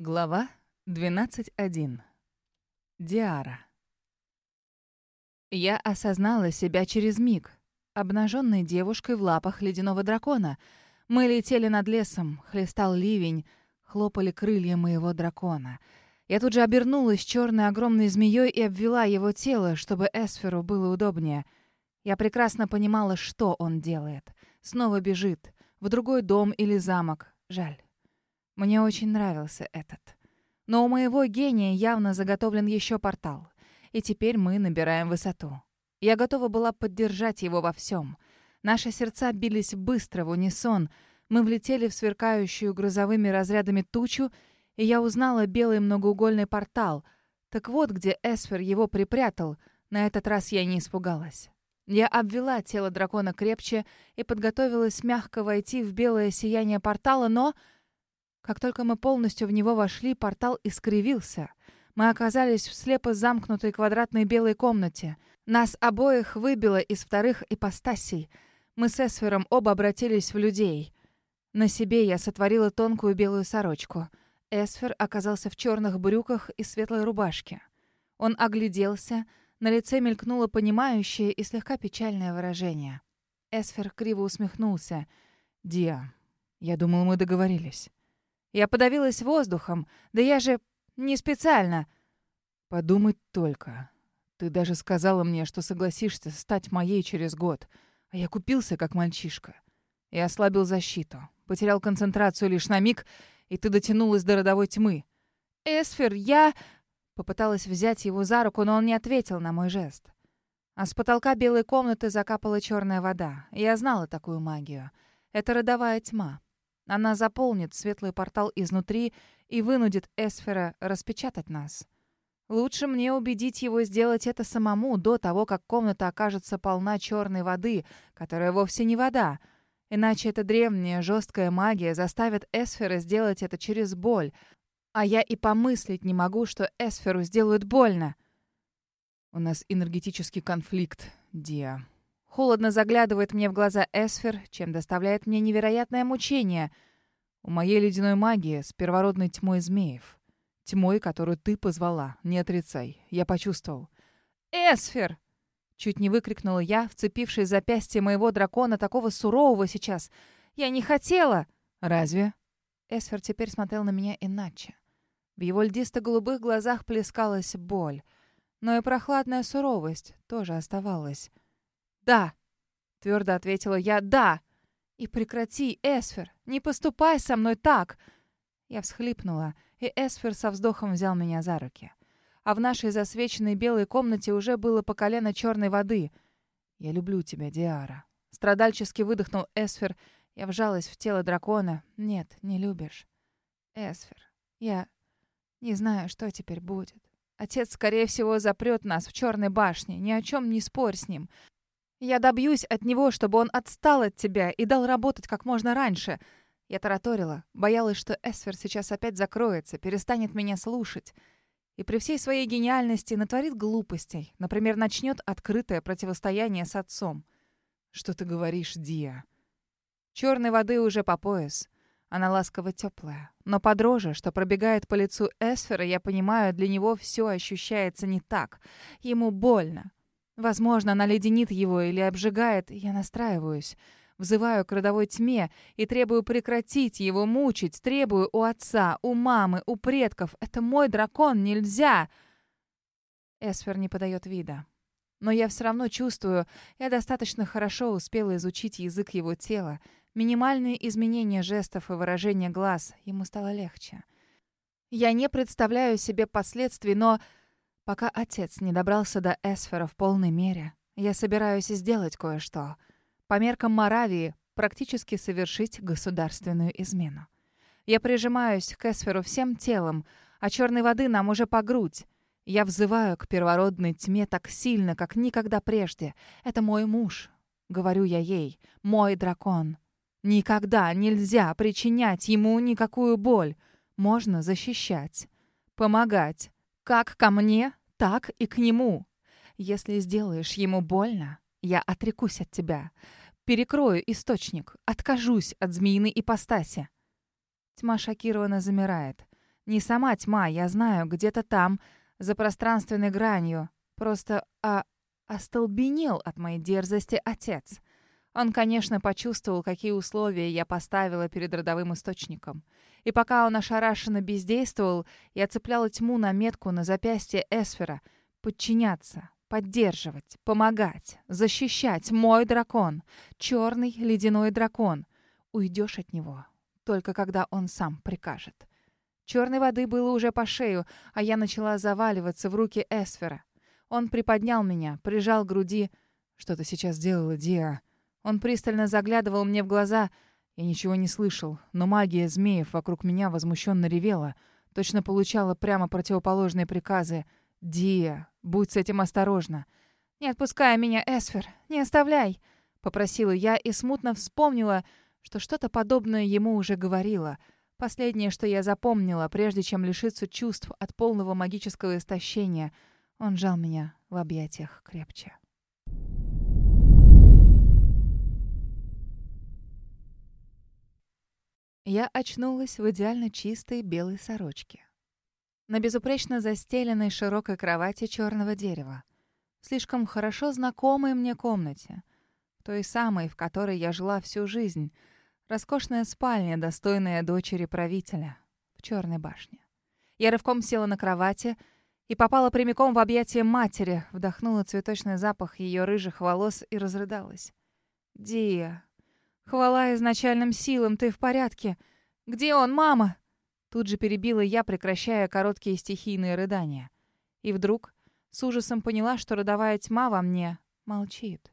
Глава 12.1. Диара. Я осознала себя через миг, обнаженной девушкой в лапах ледяного дракона. Мы летели над лесом, хлестал ливень, хлопали крылья моего дракона. Я тут же обернулась черной огромной змеей и обвела его тело, чтобы Эсферу было удобнее. Я прекрасно понимала, что он делает. Снова бежит. В другой дом или замок. Жаль. Мне очень нравился этот. Но у моего гения явно заготовлен еще портал. И теперь мы набираем высоту. Я готова была поддержать его во всем. Наши сердца бились быстро в унисон. Мы влетели в сверкающую грозовыми разрядами тучу, и я узнала белый многоугольный портал. Так вот, где Эсфер его припрятал. На этот раз я не испугалась. Я обвела тело дракона крепче и подготовилась мягко войти в белое сияние портала, но... Как только мы полностью в него вошли, портал искривился. Мы оказались в слепо замкнутой квадратной белой комнате. Нас обоих выбило из вторых ипостасей. Мы с Эсфером оба обратились в людей. На себе я сотворила тонкую белую сорочку. Эсфер оказался в черных брюках и светлой рубашке. Он огляделся, на лице мелькнуло понимающее и слегка печальное выражение. Эсфер криво усмехнулся. «Диа, я думал, мы договорились». Я подавилась воздухом. Да я же не специально. Подумать только. Ты даже сказала мне, что согласишься стать моей через год. А я купился, как мальчишка. И ослабил защиту. Потерял концентрацию лишь на миг, и ты дотянулась до родовой тьмы. «Эсфер, я...» Попыталась взять его за руку, но он не ответил на мой жест. А с потолка белой комнаты закапала черная вода. Я знала такую магию. Это родовая тьма. Она заполнит светлый портал изнутри и вынудит Эсфера распечатать нас. Лучше мне убедить его сделать это самому до того, как комната окажется полна черной воды, которая вовсе не вода. Иначе эта древняя жесткая магия заставит Эсфера сделать это через боль. А я и помыслить не могу, что Эсферу сделают больно. У нас энергетический конфликт, Диа. Холодно заглядывает мне в глаза Эсфер, чем доставляет мне невероятное мучение. У моей ледяной магии с первородной тьмой змеев. Тьмой, которую ты позвала. Не отрицай. Я почувствовал. «Эсфер!» Чуть не выкрикнула я, вцепившись в запястье моего дракона, такого сурового сейчас. «Я не хотела!» «Разве?» Эсфер теперь смотрел на меня иначе. В его льдисто-голубых глазах плескалась боль. Но и прохладная суровость тоже оставалась. «Да», — твердо ответила я, «да». «И прекрати, Эсфер, не поступай со мной так!» Я всхлипнула, и Эсфер со вздохом взял меня за руки. А в нашей засвеченной белой комнате уже было по колено черной воды. «Я люблю тебя, Диара». Страдальчески выдохнул Эсфер. Я вжалась в тело дракона. «Нет, не любишь». «Эсфер, я не знаю, что теперь будет. Отец, скорее всего, запрет нас в черной башне. Ни о чем не спорь с ним. Я добьюсь от него, чтобы он отстал от тебя и дал работать как можно раньше. Я тараторила, боялась, что Эсфер сейчас опять закроется, перестанет меня слушать. И при всей своей гениальности натворит глупостей. Например, начнет открытое противостояние с отцом. Что ты говоришь, Дия? Черной воды уже по пояс. Она ласково теплая. Но по дрожи, что пробегает по лицу Эсфера, я понимаю, для него все ощущается не так. Ему больно. Возможно, она леденит его или обжигает. Я настраиваюсь. Взываю к родовой тьме и требую прекратить его мучить. Требую у отца, у мамы, у предков. Это мой дракон, нельзя!» Эсфер не подает вида. Но я все равно чувствую, я достаточно хорошо успела изучить язык его тела. Минимальные изменения жестов и выражения глаз. Ему стало легче. Я не представляю себе последствий, но Пока отец не добрался до Эсфера в полной мере, я собираюсь сделать кое-что. По меркам Моравии практически совершить государственную измену. Я прижимаюсь к Эсферу всем телом, а черной воды нам уже по грудь. Я взываю к первородной тьме так сильно, как никогда прежде. Это мой муж, говорю я ей, мой дракон. Никогда нельзя причинять ему никакую боль. Можно защищать, помогать. Как ко мне, так и к нему. Если сделаешь ему больно, я отрекусь от тебя. Перекрою источник, откажусь от змеиной ипостаси. Тьма шокированно замирает. Не сама тьма, я знаю, где-то там, за пространственной гранью. Просто а, остолбенел от моей дерзости отец. Он, конечно, почувствовал, какие условия я поставила перед родовым источником. И пока он ошарашенно бездействовал, я цепляла тьму на метку на запястье Эсфера. Подчиняться, поддерживать, помогать, защищать мой дракон. Черный ледяной дракон. Уйдешь от него, только когда он сам прикажет. Черной воды было уже по шею, а я начала заваливаться в руки Эсфера. Он приподнял меня, прижал к груди. «Что ты сейчас делала, Диа?» Он пристально заглядывал мне в глаза. Я ничего не слышал, но магия змеев вокруг меня возмущенно ревела. Точно получала прямо противоположные приказы. «Диа, будь с этим осторожна». «Не отпускай меня, Эсфер, не оставляй!» Попросила я и смутно вспомнила, что что-то подобное ему уже говорила. Последнее, что я запомнила, прежде чем лишиться чувств от полного магического истощения — он жал меня в объятиях крепче. Я очнулась в идеально чистой белой сорочке. На безупречно застеленной широкой кровати черного дерева. Слишком хорошо знакомой мне комнате. Той самой, в которой я жила всю жизнь. Роскошная спальня, достойная дочери правителя. В черной башне. Я рывком села на кровати — и попала прямиком в объятия матери, вдохнула цветочный запах ее рыжих волос и разрыдалась. «Дия, хвала изначальным силам, ты в порядке? Где он, мама?» Тут же перебила я, прекращая короткие стихийные рыдания. И вдруг с ужасом поняла, что родовая тьма во мне молчит.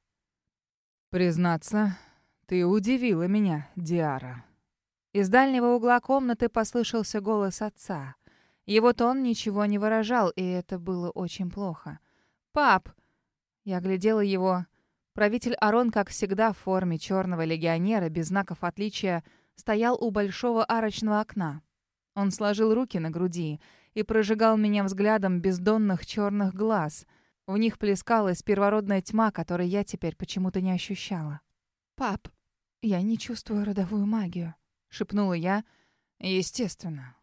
«Признаться, ты удивила меня, Диара». Из дальнего угла комнаты послышался голос отца — его тон ничего не выражал, и это было очень плохо. «Пап!» Я глядела его. Правитель Арон, как всегда, в форме черного легионера, без знаков отличия, стоял у большого арочного окна. Он сложил руки на груди и прожигал меня взглядом бездонных черных глаз. В них плескалась первородная тьма, которой я теперь почему-то не ощущала. «Пап, я не чувствую родовую магию», — шепнула я. «Естественно.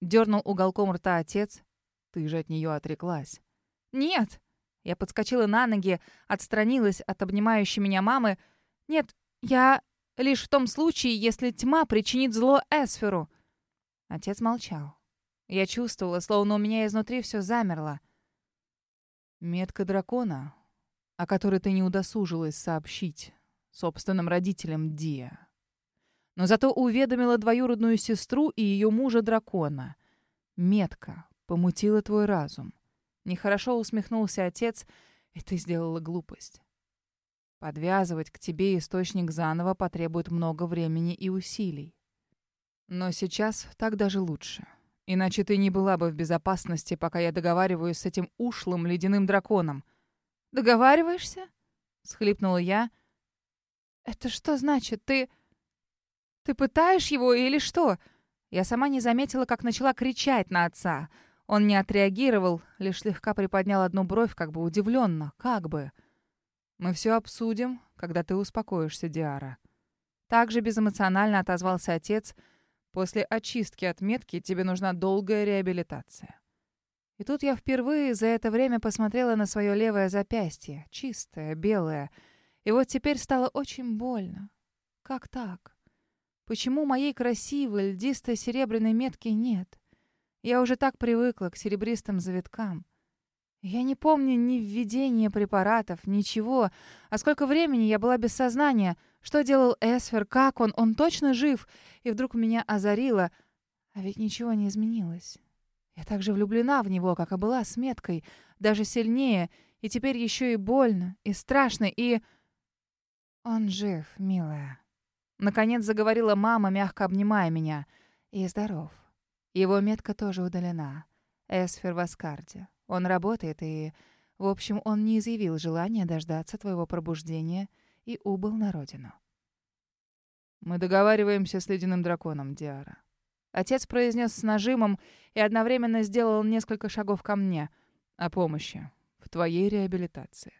Дернул уголком рта отец. Ты же от нее отреклась. Нет. Я подскочила на ноги, отстранилась от обнимающей меня мамы. Нет, я лишь в том случае, если тьма причинит зло Эсферу. Отец молчал. Я чувствовала, словно у меня изнутри все замерло. Метка дракона, о которой ты не удосужилась сообщить собственным родителям Дия но зато уведомила двоюродную сестру и ее мужа-дракона. Метка помутила твой разум. Нехорошо усмехнулся отец, и ты сделала глупость. Подвязывать к тебе источник заново потребует много времени и усилий. Но сейчас так даже лучше. Иначе ты не была бы в безопасности, пока я договариваюсь с этим ушлым ледяным драконом. «Договариваешься?» — схлипнула я. «Это что значит? Ты...» «Ты пытаешь его или что?» Я сама не заметила, как начала кричать на отца. Он не отреагировал, лишь слегка приподнял одну бровь, как бы удивленно, как бы. «Мы все обсудим, когда ты успокоишься, Диара». Также безэмоционально отозвался отец. «После очистки отметки тебе нужна долгая реабилитация». И тут я впервые за это время посмотрела на свое левое запястье, чистое, белое. И вот теперь стало очень больно. Как так? Почему моей красивой, льдистой серебряной метки нет? Я уже так привыкла к серебристым завиткам. Я не помню ни введения препаратов, ничего. А сколько времени я была без сознания? Что делал Эсфер? Как он? Он точно жив? И вдруг меня озарило. А ведь ничего не изменилось. Я так же влюблена в него, как и была с меткой. Даже сильнее. И теперь еще и больно, и страшно, и... Он жив, милая. Наконец заговорила мама, мягко обнимая меня. И здоров. Его метка тоже удалена. Эсфер в Аскарде. Он работает и... В общем, он не изъявил желания дождаться твоего пробуждения и убыл на родину. «Мы договариваемся с ледяным драконом, Диара». Отец произнес с нажимом и одновременно сделал несколько шагов ко мне. «О помощи. В твоей реабилитации.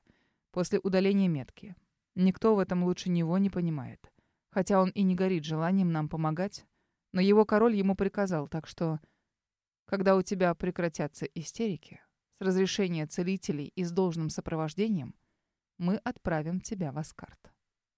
После удаления метки. Никто в этом лучше него не понимает. Хотя он и не горит желанием нам помогать, но его король ему приказал, так что Когда у тебя прекратятся истерики, с разрешения целителей и с должным сопровождением, мы отправим тебя в Аскарт.